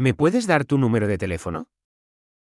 ¿Me puedes dar tu número de teléfono?